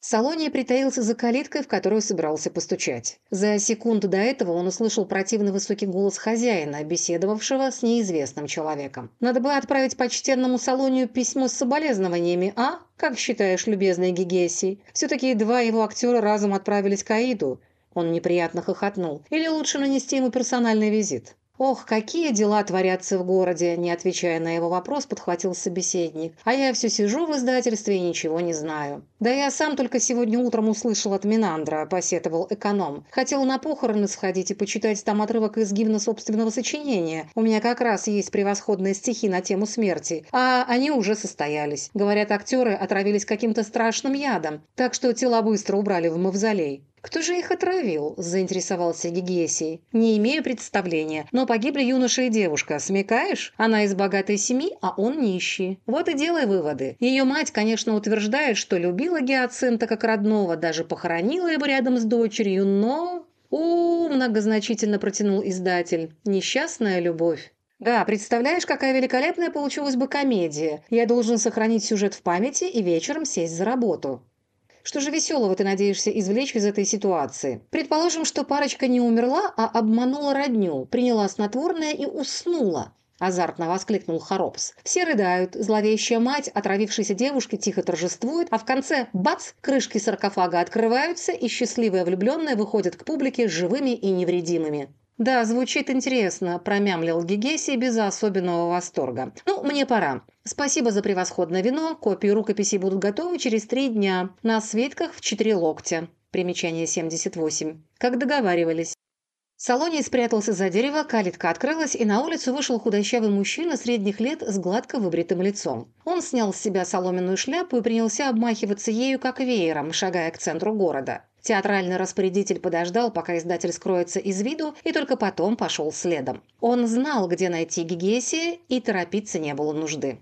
Салоний притаился за калиткой, в которую собирался постучать. За секунду до этого он услышал противный высокий голос хозяина, беседовавшего с неизвестным человеком. «Надо бы отправить почтенному Салонию письмо с соболезнованиями, а? Как считаешь, любезный Гигесий? Все-таки два его актера разом отправились к Аиду». Он неприятно хохотнул. «Или лучше нанести ему персональный визит?» «Ох, какие дела творятся в городе!» Не отвечая на его вопрос, подхватил собеседник. «А я все сижу в издательстве и ничего не знаю». «Да я сам только сегодня утром услышал от Минандра», – посетовал эконом. «Хотел на похороны сходить и почитать там отрывок из гимна собственного сочинения. У меня как раз есть превосходные стихи на тему смерти. А они уже состоялись. Говорят, актеры отравились каким-то страшным ядом, так что тела быстро убрали в мавзолей». «Кто же их отравил?» – заинтересовался Гигесий. «Не имею представления, но погибли юноша и девушка. Смекаешь? Она из богатой семьи, а он нищий. Вот и делай выводы. Ее мать, конечно, утверждает, что любила Гиацинта как родного, даже похоронила его рядом с дочерью, но...» «У, многозначительно протянул издатель. Несчастная любовь». «Да, представляешь, какая великолепная получилась бы комедия. Я должен сохранить сюжет в памяти и вечером сесть за работу». Что же веселого ты надеешься извлечь из этой ситуации? Предположим, что парочка не умерла, а обманула родню, приняла снотворное и уснула. Азартно воскликнул Харопс. Все рыдают, зловещая мать отравившейся девушки тихо торжествует, а в конце – бац! Крышки саркофага открываются, и счастливая влюбленная выходит к публике живыми и невредимыми. «Да, звучит интересно», – промямлил Гегесий без особенного восторга. «Ну, мне пора. Спасибо за превосходное вино. Копии рукописи будут готовы через три дня. На свитках в четыре локтя». Примечание 78. Как договаривались. Салоний спрятался за дерево, калитка открылась, и на улицу вышел худощавый мужчина средних лет с гладко выбритым лицом. Он снял с себя соломенную шляпу и принялся обмахиваться ею, как веером, шагая к центру города. Театральный распорядитель подождал, пока издатель скроется из виду, и только потом пошел следом. Он знал, где найти Гигесия, и торопиться не было нужды.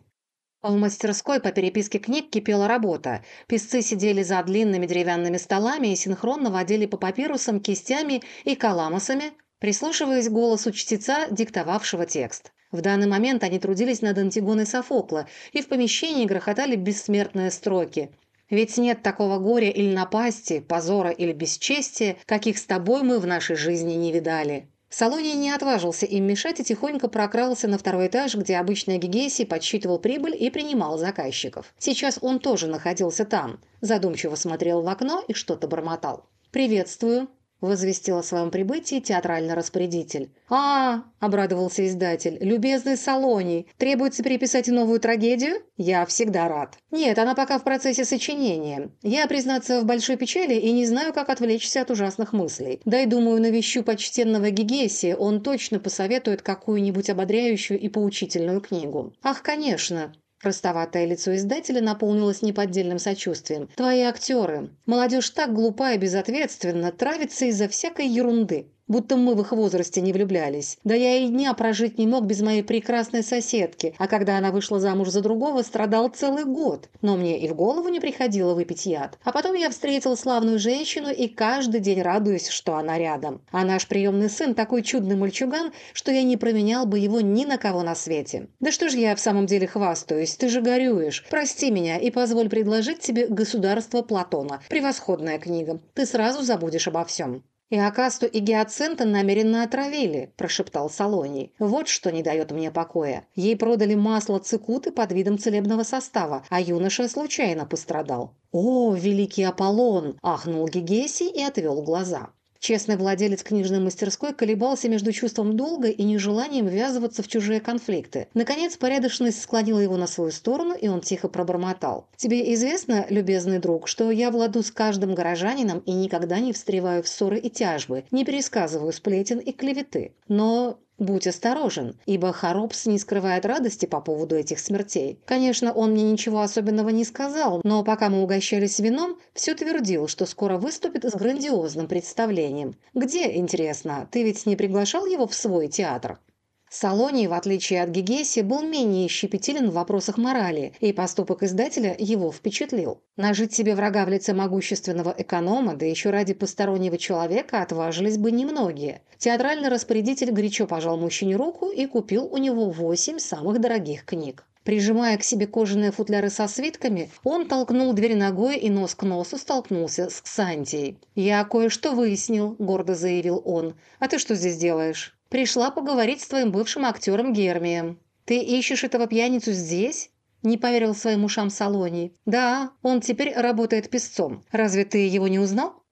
В мастерской по переписке книг кипела работа. Писцы сидели за длинными деревянными столами и синхронно водили по папирусам кистями и каламусами, прислушиваясь к голосу чтеца, диктовавшего текст. В данный момент они трудились над Антигоной Софокла, и в помещении грохотали бессмертные строки – ведь нет такого горя или напасти, позора или бесчестия, каких с тобой мы в нашей жизни не видали». Салоний не отважился им мешать и тихонько прокрался на второй этаж, где обычно Гигесий подсчитывал прибыль и принимал заказчиков. Сейчас он тоже находился там. Задумчиво смотрел в окно и что-то бормотал. «Приветствую», – возвестил о своем прибытии театральный распорядитель. «А, — обрадовался издатель, — любезный Салоний, требуется переписать новую трагедию? Я всегда рад. Нет, она пока в процессе сочинения. Я, признаться, в большой печали и не знаю, как отвлечься от ужасных мыслей. Дай, думаю, навещу почтенного Гигесия, он точно посоветует какую-нибудь ободряющую и поучительную книгу. Ах, конечно, Простоватое лицо издателя наполнилось неподдельным сочувствием. «Твои актеры. Молодежь так глупа и безответственна, травится из-за всякой ерунды будто мы в их возрасте не влюблялись. Да я и дня прожить не мог без моей прекрасной соседки, а когда она вышла замуж за другого, страдал целый год. Но мне и в голову не приходило выпить яд. А потом я встретил славную женщину и каждый день радуюсь, что она рядом. А наш приемный сын такой чудный мальчуган, что я не променял бы его ни на кого на свете. Да что ж я в самом деле хвастаюсь, ты же горюешь. Прости меня и позволь предложить тебе «Государство Платона». Превосходная книга. Ты сразу забудешь обо всем. «И Акасту и Гиацинта намеренно отравили», – прошептал Салоний. «Вот что не дает мне покоя. Ей продали масло цикуты под видом целебного состава, а юноша случайно пострадал». «О, великий Аполлон!» – ахнул Гигесий и отвел глаза. Честный владелец книжной мастерской колебался между чувством долга и нежеланием ввязываться в чужие конфликты. Наконец, порядочность склонила его на свою сторону, и он тихо пробормотал. «Тебе известно, любезный друг, что я владу с каждым горожанином и никогда не встреваю в ссоры и тяжбы, не пересказываю сплетен и клеветы. Но Будь осторожен, ибо Харопс не скрывает радости по поводу этих смертей. Конечно, он мне ничего особенного не сказал, но пока мы угощались вином, все твердил, что скоро выступит с грандиозным представлением. Где, интересно, ты ведь не приглашал его в свой театр? Салоний, в отличие от Гегеси, был менее щепетилен в вопросах морали, и поступок издателя его впечатлил. Нажить себе врага в лице могущественного эконома, да еще ради постороннего человека, отважились бы немногие. Театральный распорядитель горячо пожал мужчине руку и купил у него восемь самых дорогих книг. Прижимая к себе кожаные футляры со свитками, он толкнул дверь ногой и нос к носу столкнулся с Ксантией. «Я кое-что выяснил», – гордо заявил он. «А ты что здесь делаешь?» «Пришла поговорить с твоим бывшим актером Гермием». «Ты ищешь этого пьяницу здесь?» Не поверил своим ушам Салоний. «Да, он теперь работает песцом. Разве ты его не узнал?»